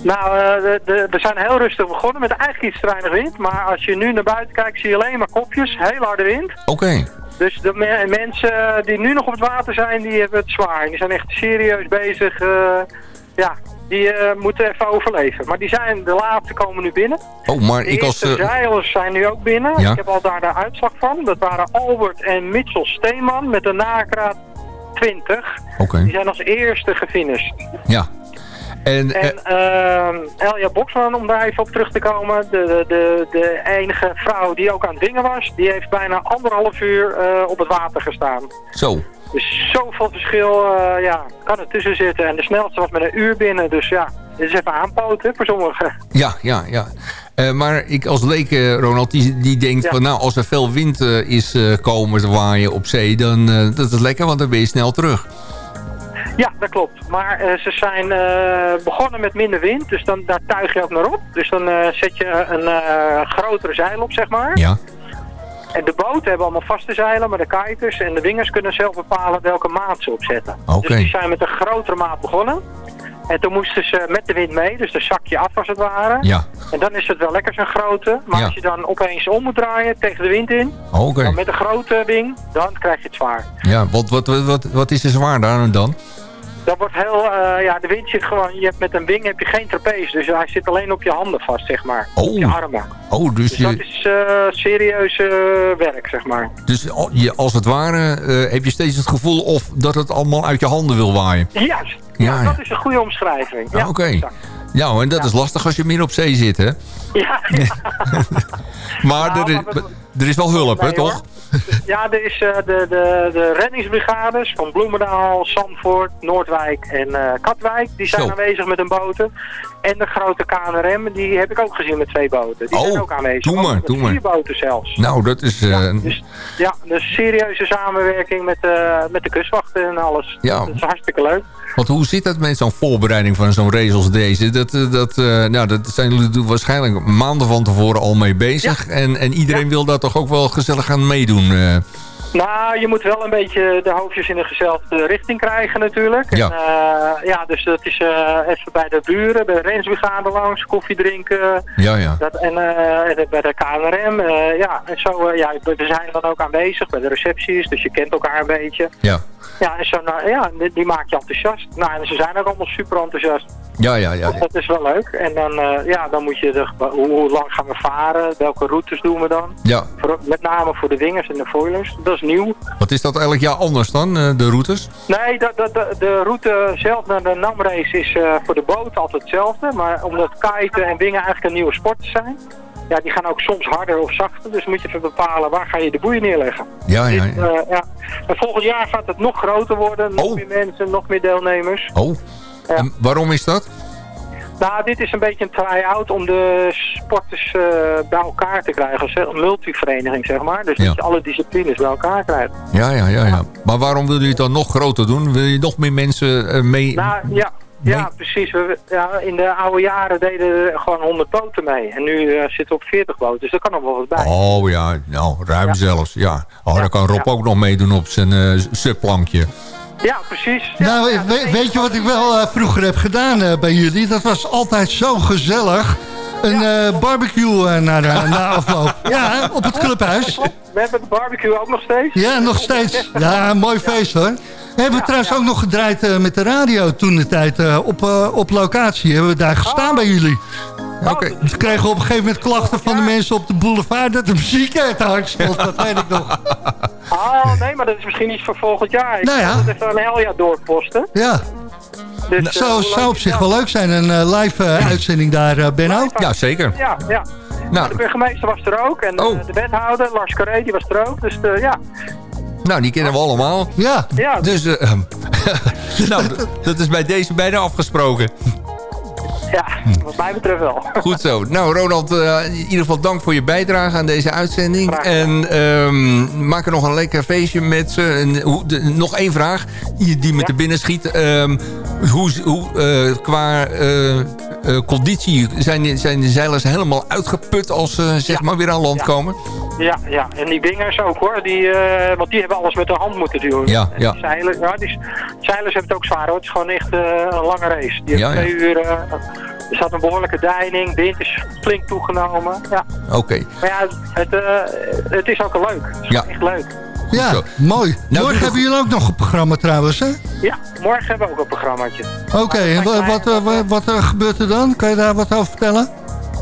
Nou, de, de, we zijn heel rustig begonnen met eigenlijk iets te weinig wind. Maar als je nu naar buiten kijkt, zie je alleen maar kopjes. Heel harde wind. Oké. Dus de me- mensen die nu nog op het water zijn, die hebben het zwaar. Die zijn echt serieus bezig. ja, die eh, moeten even overleven. Maar die zijn, de laatste komen nu binnen. Oh, maar De ik als... eerste eh, zeilers zijn nu ook binnen. Ja. Ik heb al daar de uitslag van. Dat waren Albert en Mitchell Steeman met de nakraat 20. Oké, Die zijn als eerste gefinished. ja. En, eh, En ehm Elja Boksman, om daar even op terug te komen, de, de, de enige vrouw die ook aan het dingen was, die heeft bijna anderhalf uur eh, op het water gestaan. zo. Dus zoveel verschil eh, ja, kan er tussen zitten. En de snelste was met een uur binnen, dus ja, dit is even aanpoten voor sommigen. Ja, ja, ja. Eh, maar ik als leek, eh, Ronald, die, die denkt Ja. van... nou, als er veel wind eh, is eh, komen te waaien op zee... dan eh, dat is lekker, want dan ben je snel terug. Ja, dat klopt. Maar eh, ze zijn eh, begonnen met minder wind, dus dan, daar tuig je ook naar op. Dus dan eh, zet je een grotere zeil op, zeg maar. Ja, En de boten hebben allemaal vaste zeilen, maar de kiters en de wingers kunnen zelf bepalen welke maat ze opzetten. Oké. Dus die zijn met een grotere maat begonnen. En toen moesten ze met de wind mee, dus dan zak je af als het ware. ja. En dan is het wel lekker zo'n grote. Maar Ja. als je dan opeens om moet draaien tegen de wind in, Oké. dan met een grote wing, dan krijg je het zwaar. Ja, wat, wat, wat, wat, wat is er zwaar daar dan? Dat wordt heel, eh, ja, de wind zit gewoon, je hebt met een wing heb je geen trapeze, dus hij zit alleen op je handen vast, zeg maar. Oh. Op je armen. Oh, dus, Dus dat je, is eh serieus eh, werk, zeg maar. dus je, als het ware heb je steeds het gevoel of dat het allemaal uit je handen wil waaien. Juist. Ja, Ja, ja. dat is een goede omschrijving. Ja, Oké. exact. Ja, en dat is lastig als je meer op zee zit, hè? Ja, ja. (laughs) (laughs) Maar Nou, er, is, maar er is wel hulp, hè, toch? ja, er is eh, de, de, de reddingsbrigades van Bloemendaal, Zandvoort, Noordwijk en eh, Katwijk. Die zijn Zo. aanwezig met hun boten. En de grote KNRM, die heb ik ook gezien met twee boten. Die Oh, zijn ook aanwezig. doe maar, doe maar. vier boten zelfs. Nou, dat is... eh, Ja, dus, ja, dus serieuze samenwerking met, eh, met de kustwachten en alles. Ja. Dat is hartstikke leuk. Want hoe zit dat met zo'n voorbereiding van zo'n race als deze? Dat, eh, dat, eh, nou, dat zijn jullie waarschijnlijk maanden van tevoren al mee bezig. En, en iedereen Ja. wil daar toch ook wel gezellig gaan meedoen. eh. Nou, je moet wel een beetje de hoofdjes in dezelfde richting krijgen natuurlijk. Ja. En, eh, ja, dus dat is eh, even bij de buren, bij de Rensbrigade langs, koffie drinken. ja, ja. Dat, en bij de KNRM, ja, en zo, ja, we zijn dan ook aanwezig bij de recepties, dus je kent elkaar een beetje. Ja, Ja, en zo, nou, ja, die, die maakt je enthousiast. Nou, en ze zijn ook allemaal super enthousiast. ja, ja. ja. Dat is wel leuk. En dan, eh, ja, dan moet je, de, hoe, hoe lang gaan we varen, welke routes doen we dan? ja. Voor, met name voor de wingers en de foilers, dat is nieuw. Wat is dat elk jaar anders dan, eh, de routes? Nee, dat, dat, de, de route zelf naar de NAM-race is eh, voor de boot altijd hetzelfde. Maar omdat kiten en wingen eigenlijk een nieuwe sport zijn... Ja, die gaan ook soms harder of zachter. Dus moet je even bepalen waar ga je de boeien neerleggen. Ja, ja. Dit, ja. eh, ja. En volgend jaar gaat het nog groter worden. Nog Oh. meer mensen, nog meer deelnemers. Oh, Ja. en waarom is dat? Nou, dit is een beetje een try-out om de sporters eh, bij elkaar te krijgen. Een multivereniging, zeg maar. Dus Ja. dat je alle disciplines bij elkaar krijgt. Ja, ja, ja, ja. Maar waarom wil je het dan nog groter doen? Wil je nog meer mensen eh, mee... Nou, ja. Ja, precies. We, ja, in de oude jaren deden er gewoon 100 boten mee. En nu eh, zitten we op 40 boten, dus daar kan nog wel wat bij. Oh ja, nou, ruim Ja. zelfs. Ja. Oh, Ja, dan kan Rob ja. ook nog meedoen op zijn eh subplankje. Ja, precies. Ja, Nou, ja, we- weet je wat ik wel eh, vroeger heb gedaan eh, bij jullie? Dat was altijd zo gezellig. Een eh, barbecue eh, na, de, na afloop. (laughs) Ja, op het clubhuis. We hebben de barbecue ook nog steeds. Ja, nog steeds. (laughs) Ja, mooi feest hoor. We hebben Ja, trouwens ja. ook nog gedraaid eh, met de radio toen de tijd eh, op, eh, op locatie. Hebben we daar gestaan bij jullie. Oké. We kregen op een gegeven moment klachten van de mensen op de boulevard dat de muziek uit de hard stond. Dat weet ik nog. Oh, (laughs) nee, maar dat is misschien iets voor volgend jaar. Ik Nou ja. het even aan Helja doorposten. Ja, Dus, Nou, zou, op zich dat? wel leuk zijn. Een live uitzending daar, eh, Benno. Ja, zeker. Ja, ja. Nou, De burgemeester was er ook. En Oh. de wethouder, Lars Carré, die was er ook. Dus eh, ja, Nou, die kennen we allemaal. Ja. Ja, Dus, eh, (laughs) nou, d- dat is bij deze bijna afgesproken. ja, wat mij betreft wel. (laughs) Goed zo. Nou, Ronald, eh, in ieder geval dank voor je bijdrage aan deze uitzending. En ehm, maak er nog een lekker feestje met ze. En hoe, de- nog één vraag die die me Ja. te binnen schiet. Ehm, hoe hoe eh, qua eh, conditie zijn, zijn de zeilers helemaal uitgeput als ze zeg Ja. maar weer aan land Ja. komen? Ja, ja, en die wingers ook hoor. Die, eh, want die hebben alles met de hand moeten doen. Ja, En ja. Die zeilers, ja, die zeilers hebben het ook zwaar hoor. Het is gewoon echt eh, een lange race. Die Ja, hebben twee uur. er staat een behoorlijke deining. De wind is flink toegenomen. Ja. Oké. Maar ja, het, het is ook leuk. Het is Ja. echt leuk. Ja, Zo. mooi. doe Morgen hebben jullie ook nog een programma trouwens, hè? Ja, morgen hebben we ook een programmaatje. Oké, en wa- wat, eh, wa- wat eh, gebeurt er dan? Kan je daar wat over vertellen?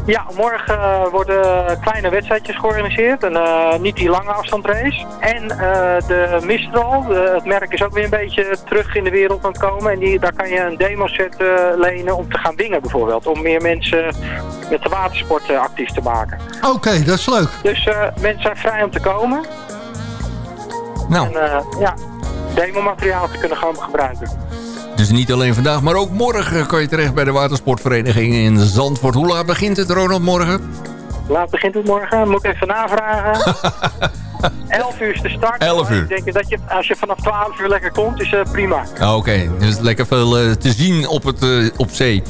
Ja, morgen eh, worden kleine wedstrijdjes georganiseerd. En, eh, niet die lange afstandrace. En eh, de Mistral, de- het merk is ook weer een beetje terug in de wereld aan het komen. En die, daar kan je een demoset eh lenen om te gaan wingen bijvoorbeeld. Om meer mensen met de watersport eh, actief te maken. Oké, dat is leuk. Dus eh, mensen zijn vrij om te komen. Nou, En eh, ja, demomateriaal te kunnen gaan gebruiken. dus niet alleen vandaag, maar ook morgen kan je terecht bij de watersportvereniging in Zandvoort. Hoe laat begint het, Ronald, morgen? Laat begint het morgen. Moet ik even navragen. (laughs) (laughs) 11 uur is de start. 11 uur. Ik denk dat je, als je vanaf 12 uur lekker komt, is eh, prima. Ah, Oké, dus lekker veel eh, te zien op, het, eh, op zee.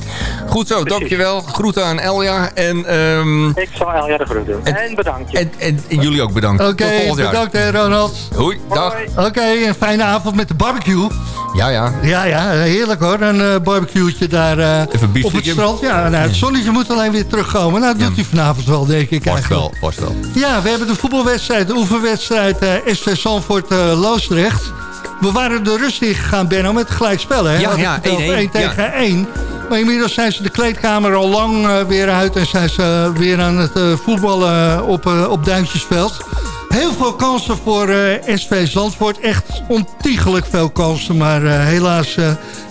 Goed zo, Precies. dankjewel. Groeten aan Elja. En, ehm, Ik zal Elja de groet doen. En- En, bedankt je. en, en, en jullie ook bedankt. Oké, Tot volgend jaar. bedankt hè, Ronald. Hoi, dag. Oké, een fijne avond met de barbecue. Ja, ja. Ja, ja, heerlijk hoor. Een barbecue'tje daar Even op het strand. Ja, nou, het zonnetje moet alleen weer terugkomen. Nou, dat doet hij vanavond wel, denk ik Vast wel, vast wel. Ja, we hebben de voetbalwedstrijd, de oefenwedstrijd eh SV Zandvoort eh Loosdrecht. We waren de rust in gegaan, Benno, met gelijkspel, hè? Ja, Had ik ja, verteld, 1-1, 1 tegen 1. Maar inmiddels zijn ze de kleedkamer al lang eh, weer uit... en zijn ze weer aan het voetballen op, op Duintjesveld. Heel veel kansen voor SV Zandvoort. Echt ontiegelijk veel kansen, maar helaas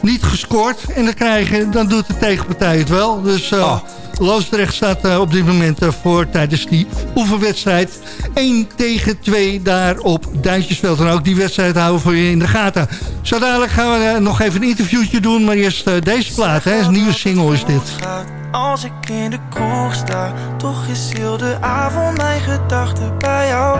niet gescoord. En dan, krijgen, dan doet de tegenpartij het wel. Dus Ah. Loosdrecht staat eh, op dit moment eh, voor tijdens die oefenwedstrijd. 1 tegen 2 daar op Duintjesveld. En ook die wedstrijd houden we voor je in de gaten. Zo dadelijk gaan we eh, nog even een interviewtje doen. Maar eerst deze plaat, hè. Een nieuwe single is dit. Als ik in de kroeg sta, toch is heel de avond mijn gedachten bij jou.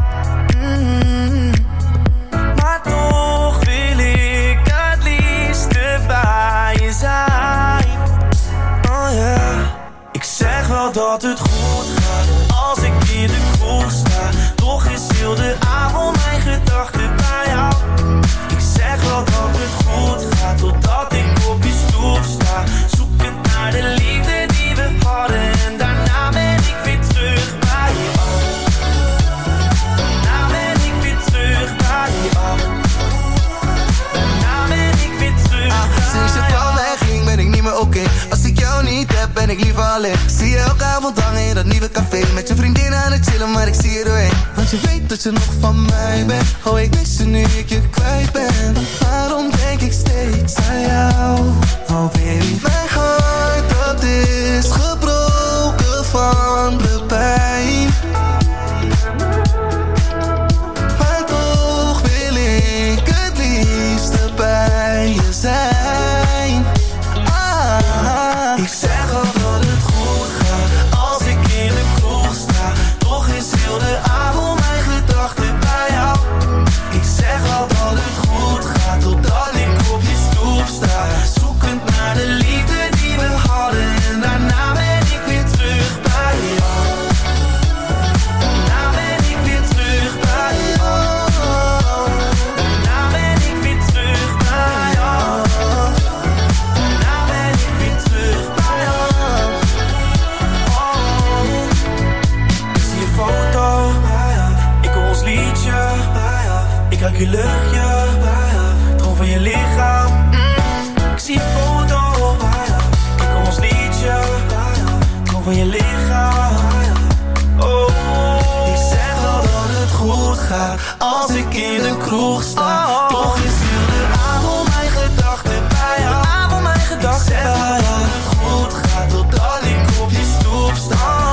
Ik zie je doorheen. Want je weet dat je nog van mij bent. Oh ik mis je nu ik je kwijt ben. Waarom denk ik steeds aan jou je lichaam. Oh, ik zeg al dat het goed gaat als ik in de kroeg sta. Toch is heel de avond mijn gedachten bij jou. Avond mijn gedachten bij dat het goed gaat totdat ik op die stoep sta.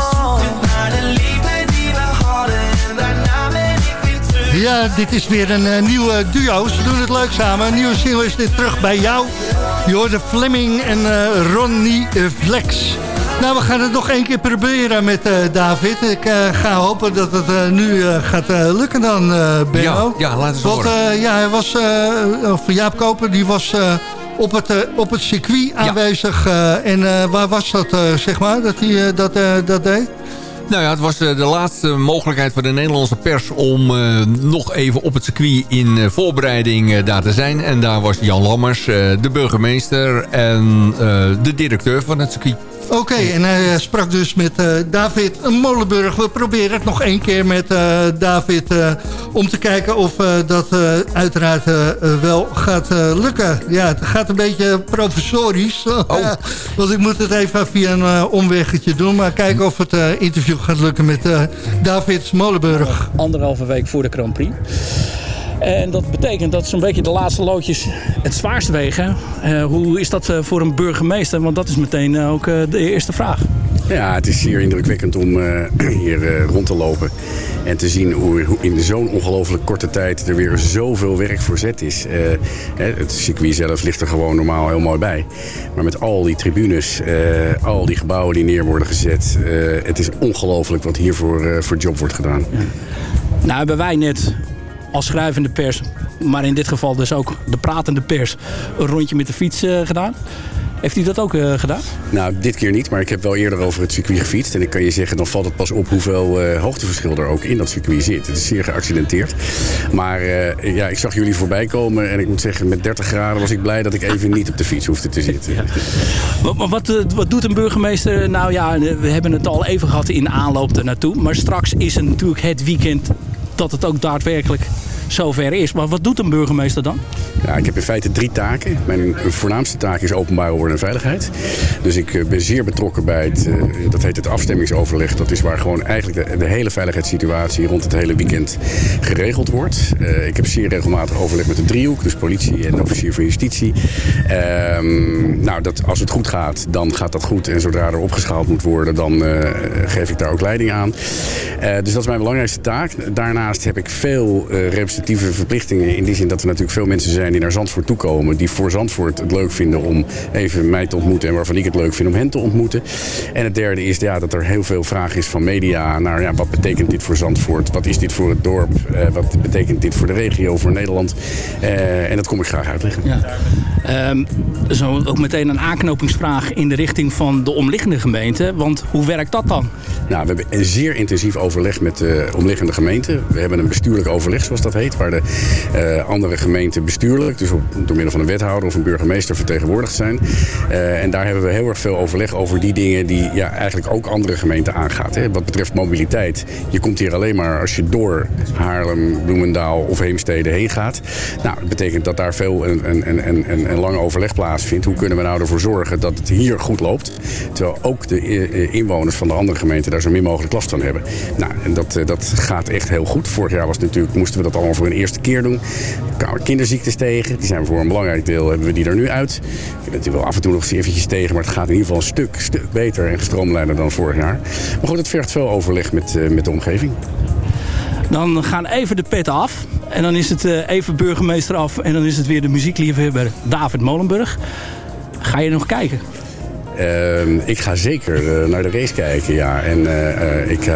Naar de liefde die we hadden en daarna ben ik weer terug. Ja, dit is weer een eh, nieuwe duo. Ze doen het leuk samen. Een nieuwe single is dit terug bij jou. Je hoort de Fleming en uh, Ronnie eh, Flex. Nou, we gaan het nog één keer proberen met eh, David. Ik eh, ga hopen dat het eh, nu gaat lukken dan, Benno. Ja, ja, laten we Want horen. ja, hij was, of Jaap Koper, die was op, het, op het circuit aanwezig. en waar was dat, zeg maar, dat hij dat, dat deed? Nou ja, het was de laatste mogelijkheid voor de Nederlandse pers... om nog even op het circuit in voorbereiding daar te zijn. En daar was Jan Lammers, de burgemeester... en de directeur van het circuit. Oké, en hij eh, sprak dus met eh, David Molenburg. We proberen het nog één keer met eh, David eh, om te kijken of eh, dat eh, uiteraard wel gaat eh, lukken. Ja, het gaat een beetje professorisch. (laughs) Want ik moet het even via een omweggetje doen. Maar kijken of het eh, interview gaat lukken met eh, David Molenburg. anderhalve week voor de Grand Prix. En dat betekent dat zo'n beetje de laatste loodjes het zwaarst wegen. Eh, hoe is dat eh, voor een burgemeester? Want dat is meteen eh, ook de eerste vraag. Ja, het is zeer indrukwekkend om hier rond te lopen. En te zien hoe, hoe in zo'n ongelooflijk korte tijd er weer zoveel werk voorzet is. Eh, hè, het circuit zelf ligt er gewoon normaal heel mooi bij. Maar met al die tribunes, al die gebouwen die neer worden gezet. het is ongelooflijk wat hier voor, voor job wordt gedaan. Nou hebben wij net als schrijvende pers, maar in dit geval dus ook de pratende pers, een rondje met de fiets eh, gedaan. Heeft u dat ook eh, gedaan? Nou, dit keer niet, maar ik heb wel eerder over het circuit gefietst. En ik kan je zeggen, dan valt het pas op hoeveel eh, hoogteverschil er ook in dat circuit zit. Het is zeer geaccidenteerd. Maar ja, ik zag jullie voorbij komen en ik moet zeggen, met 30 graden was ik blij dat ik even niet op de fiets hoefde te zitten. Wat, wat- wat, wat doet een burgemeester? Nou ja, we hebben het al even gehad in aanloop ernaartoe. Maar straks is het natuurlijk het weekend dat het ook daadwerkelijk zover is. Maar wat doet een burgemeester dan? Ja, ik heb in feite drie taken. Mijn voornaamste taak is openbare orde en veiligheid. Dus ik eh, ben zeer betrokken bij het, eh, dat heet het afstemmingsoverleg. Dat is waar gewoon eigenlijk de, hele veiligheidssituatie rond het hele weekend geregeld wordt. Eh, ik heb zeer regelmatig overleg met de driehoek, dus politie en officier van justitie. Ehm, nou, dat, als het goed gaat, dan gaat dat goed. En zodra er opgeschaald moet worden, dan geef ik daar ook leiding aan. Dus dat is mijn belangrijkste taak. Daarnaast heb ik veel eh, representatieve verplichtingen. In die zin dat er natuurlijk veel mensen zijn die naar Zandvoort toekomen. Die voor Zandvoort het leuk vinden om even mij te ontmoeten. En waarvan ik het leuk vind om hen te ontmoeten. En het derde is ja, dat er heel veel vraag is van media. Naar ja, wat betekent dit voor Zandvoort? Wat is dit voor het dorp? Eh, wat betekent dit voor de regio, voor Nederland? Eh, en dat kom ik graag uitleggen. Ja. Ehm, zo ook meteen een aanknopingsvraag in de richting van de omliggende gemeente. Want hoe werkt dat dan? Nou, we hebben een zeer intensief overleg met de omliggende gemeenten. We hebben een bestuurlijk overleg, zoals dat heet, waar de eh, andere gemeenten bestuurlijk, dus op, door middel van een wethouder of een burgemeester vertegenwoordigd zijn. Eh, en daar hebben we heel erg veel overleg over die dingen die ja, eigenlijk ook andere gemeenten aangaat. Hè. Wat betreft mobiliteit. Je komt hier alleen maar als je door Haarlem, Bloemendaal of Heemstede heen gaat. Nou, dat betekent dat daar veel een, een, lang overleg plaatsvindt. Hoe kunnen we nou ervoor zorgen dat het hier goed loopt? Terwijl ook de eh, inwoners van de andere gemeenten daar zo min mogelijk last van hebben. Nou, en dat, dat gaat echt heel goed. Vorig jaar was natuurlijk, moesten we dat allemaal voor een eerste keer doen. Er kwamen kinderziektes tegen. Die zijn voor een belangrijk deel hebben we die er nu uit. We hebben die wel af en toe nog eens eventjes tegen, maar het gaat in ieder geval een stuk, stuk beter en gestroomlijnder dan vorig jaar. Maar goed, het vergt veel overleg met, eh, met de omgeving. Dan gaan even de petten af. En dan is het eh, even burgemeester af. En dan is het weer de muziekliefhebber David Molenburg. Ga je nog kijken? Ehm, ik ga zeker eh, naar de race kijken, ja. En eh, eh, ik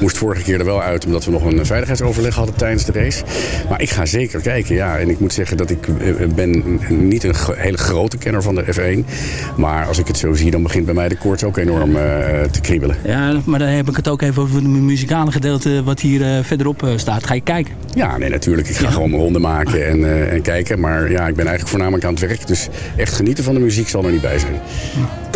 moest vorige keer er wel uit omdat we nog een veiligheidsoverleg hadden tijdens de race. Maar ik ga zeker kijken, ja. En ik moet zeggen dat ik ben niet een hele grote kenner van de F1. Maar als ik het zo zie, dan begint bij mij de koorts ook enorm te kriebelen. Ja, maar dan heb ik het ook even over het muzikale gedeelte wat hier verderop staat. Ga je kijken? Ja, nee, natuurlijk. Ik ga gewoon mijn ronde maken en, en kijken. Maar ja, ik ben eigenlijk voornamelijk aan het werk. Dus echt genieten van de muziek zal er niet bij zijn.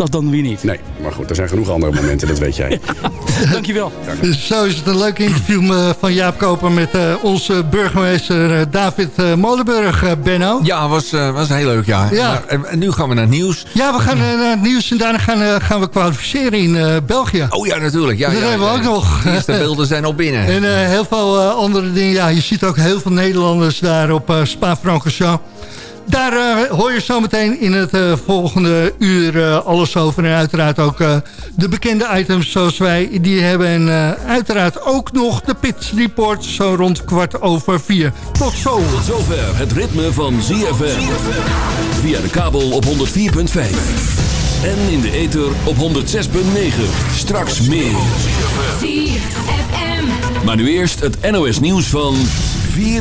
Dat dan weer niet. Nee, maar goed, er zijn genoeg andere momenten, dat weet jij. (laughs) Dankjewel. Dus zo is het een leuk interview eh, van Jaap Koper met eh, onze burgemeester eh, David eh, Molenburg, eh, Benno. Ja, was, eh, was heel leuk, ja. Ja. Maar, en- nu gaan we naar het nieuws. Ja, we gaan eh, naar het nieuws en daarna gaan, eh, gaan we kwalificeren in eh, België. Oh ja, natuurlijk. Ja, dat ja, hebben we ja. ook nog. De eerste beelden zijn al binnen. En eh, heel veel eh, andere dingen. Ja, je ziet ook heel veel Nederlanders daar op Spa-Francorchamps. Daar eh, hoor je zometeen in het eh, volgende uur eh, alles over. En uiteraard ook eh, de bekende items zoals wij die hebben. En uiteraard ook nog de Pit Report zo rond kwart over vier. Tot zo. Tot zover het ritme van ZFM. Via de kabel op 104.5. En in de ether op 106.9. Straks meer. Maar nu eerst het NOS nieuws van 4